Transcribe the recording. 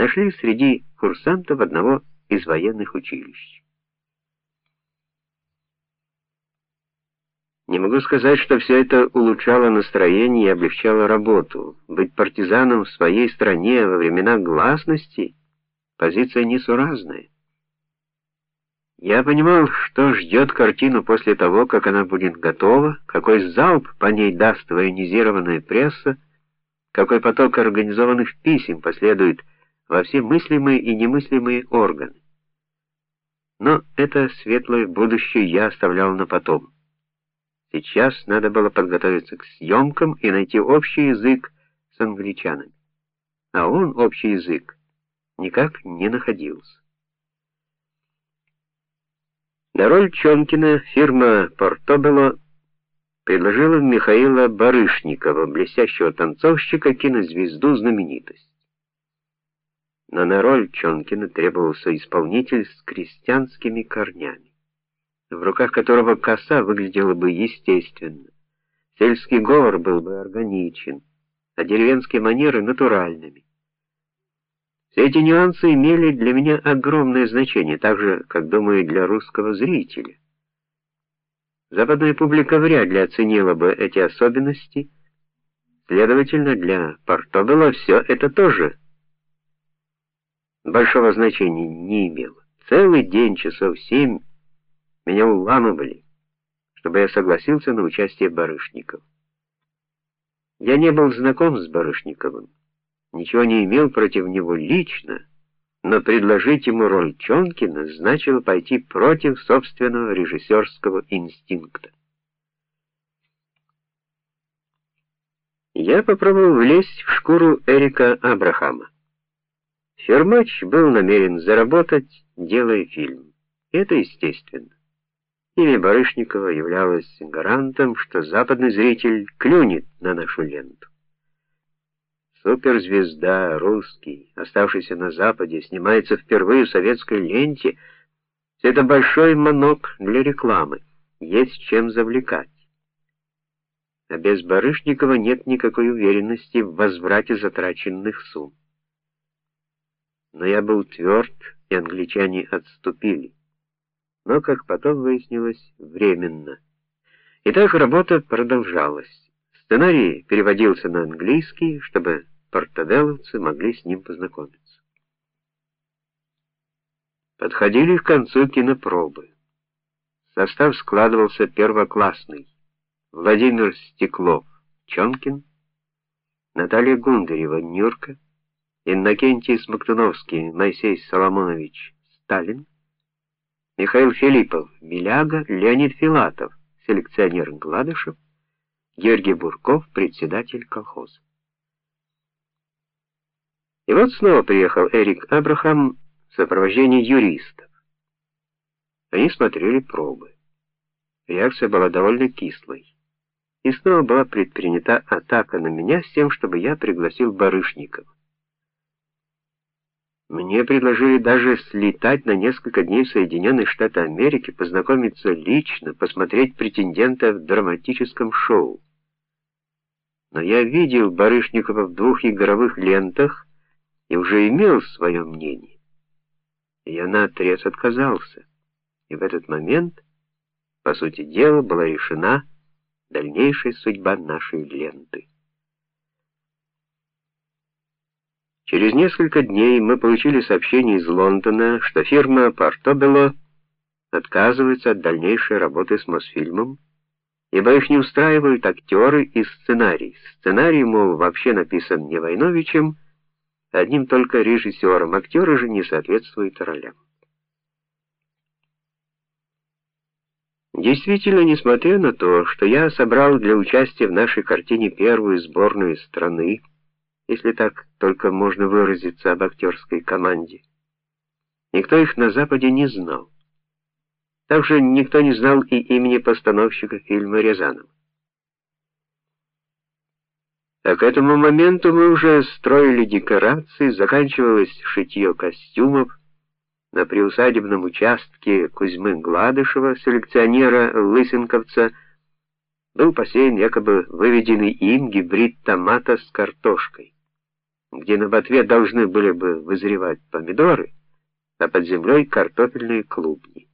нашли среди курсантов одного из военных училищ. Не могу сказать, что все это улучшало настроение и облегчало работу. Быть партизаном в своей стране во времена гласности позиция несуразная. Я понимал, что ждет картину после того, как она будет готова, какой залп по ней даст военизированная пресса, какой поток организованных писем последует во все мыслимые и немыслимые органы. Но это светлое будущее я оставлял на потом. Сейчас надо было подготовиться к съемкам и найти общий язык с англичанами. А он общий язык никак не находился. На роль Чонкина фирма Портобело предложила Михаила Барышникова, блестящего танцовщика, кинозвезду, знаменитость. Но на роль Чонкина требовался исполнитель с крестьянскими корнями в руках которого коса выглядела бы естественно. Сельский говор был бы органичен, а деревенские манеры натуральными. Все эти нюансы имели для меня огромное значение, так же, как, думаю, для русского зрителя. Западная публика вряд ли оценила бы эти особенности, следовательно, для Портобелло все это тоже большого значения не имело. Целый день, часов семь, меня уламывали, чтобы я согласился на участие Барышникова. Я не был знаком с Барышниковым, ничего не имел против него лично, но предложить ему роль Чонкина значило пойти против собственного режиссерского инстинкта. Я попробовал влезть в шкуру Эрика Абрахама. Фермач был намерен заработать, делая фильм. Это естественно. Имя Барышникова являлось гарантом, что западный зритель клюнет на нашу ленту. Суперзвезда, русский, оставшийся на Западе, снимается впервые в советской ленте. Это большой манок для рекламы, есть чем завлекать. А без Барышникова нет никакой уверенности в возврате затраченных сумм. Но я был тверд, и англичане отступили но, как потом выяснилось, временно. И так работа продолжалась. Сценарий переводился на английский, чтобы портоделовцы могли с ним познакомиться. Подходили к концу кинопробы. Состав складывался первоклассный. Владимир Стеклов, Чонкин, Наталья Гундарева, Нюрка, Иннокентий Смоктуновский, Моисей Соломонович, Сталин, Михаил Филиппов, Беляга, Леонид Филатов, селекционер Гладышев, Георгий Бурков, председатель колхоза. И вот снова приехал Эрик Абрахам в сопровождении юристов. Они смотрели пробы. Реакция была довольно кислой. И снова была предпринята атака на меня с тем, чтобы я пригласил Барышникова. Мне предложили даже слетать на несколько дней в Соединенные Штаты Америки, познакомиться лично, посмотреть претендента в драматическом шоу. Но я видел Барышникова в двух игровых лентах и уже имел свое мнение. И я наотрез отказался. И в этот момент, по сути дела, была решена дальнейшая судьба нашей ленты. Через несколько дней мы получили сообщение из Лондона, что фирма Портобелло отказывается от дальнейшей работы с Мосфильмом, ибо их не устраивают актеры и сценарий. Сценарий, мол, вообще написан не Войновичем, одним только режиссером, актеры же не соответствуют ролям. Действительно, несмотря на то, что я собрал для участия в нашей картине первую сборную страны, если так только можно выразиться об актерской команде. Никто их на Западе не знал. Также никто не знал и имени постановщика фильма Рязанова. А к этому моменту мы уже строили декорации, заканчивалось шитье костюмов. На приусадебном участке Кузьмы Гладышева, селекционера Лысенковца, был посеян якобы выведенный им гибрид томата с картошкой. Где на ботве должны были бы вызревать помидоры, а под землей картофельные клубни.